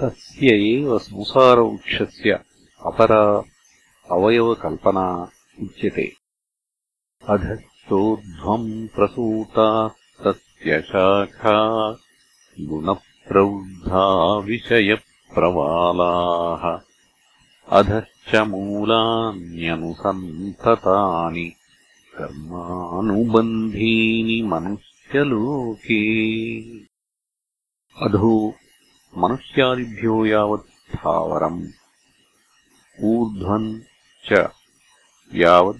तस्य एव संसारवृक्षस्य अपरा अवयवकल्पना उच्यते। अधश्चोर्ध्वम् प्रसूता तस्य शाखा गुणप्रवृद्धा विषयप्रवालाः। अधश्च मूलान्यनुसन्ततानि कर्मानुबन्धीनि मनुष्यलोके। अधो मनुष्यादिभ्यो यावत् स्थावरम्। ऊर्ध्वम् च यावत्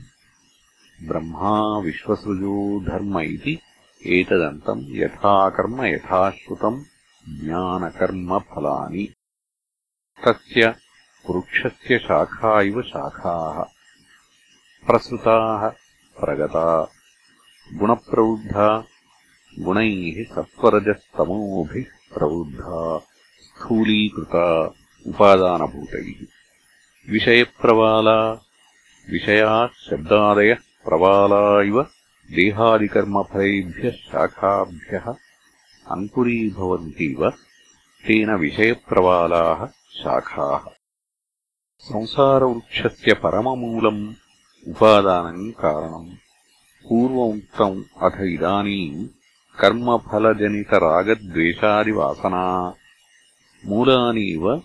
ब्रह्मा विश्वसृजो धर्म इति एतदन्तम् यथा कर्म यथा श्रुतम् ज्ञानकर्मफलानि। तस्य वृक्षस्य शाखा इव शाखाः। प्रसृताः प्रगता। गुणप्रवृद्धा गुणैः सत्त्वरजस्तमोभिः प्रवृद्धा स्थूलीकृता उपादानभूतैः। विषयप्रवाला विषयाः शब्दादयः प्रवाला इव देहादिकर्मफलेभ्यः शाखाभ्यः अङ्कुरीभवन्तीव तेन विषयप्रवालाः शाखाः। संसारवृक्षस्य परममूलम् उपादानम् कारणम्। पूर्वमुक्तम् अथ इदानीम् कर्मफलजनितरागद्वेषादिवासना मूलानीव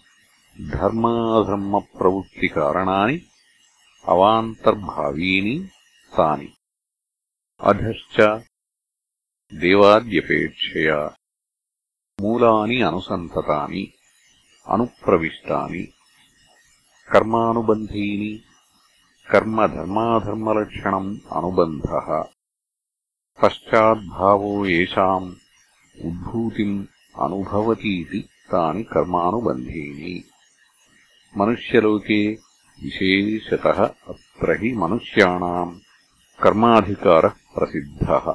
धर्माधर्मप्रवृत्तिकारणानि अवान्तर्भावीनि तानि। अधश्च देवाद्यपेक्षया मूलानि अनुसन्ततानि अनुप्रविष्टानि कर्मानुबन्धीनि कर्मधर्माधर्मलक्षणम् अनुबन्धः। पश्चाद्भावो येषाम् उद्भूतिम् अनुभवतीति तानि कर्मानुबन्धीनि। मनुष्यलोके विशेषतः अत्र हि मनुष्याणाम् कर्माधिकारः प्रसिद्धः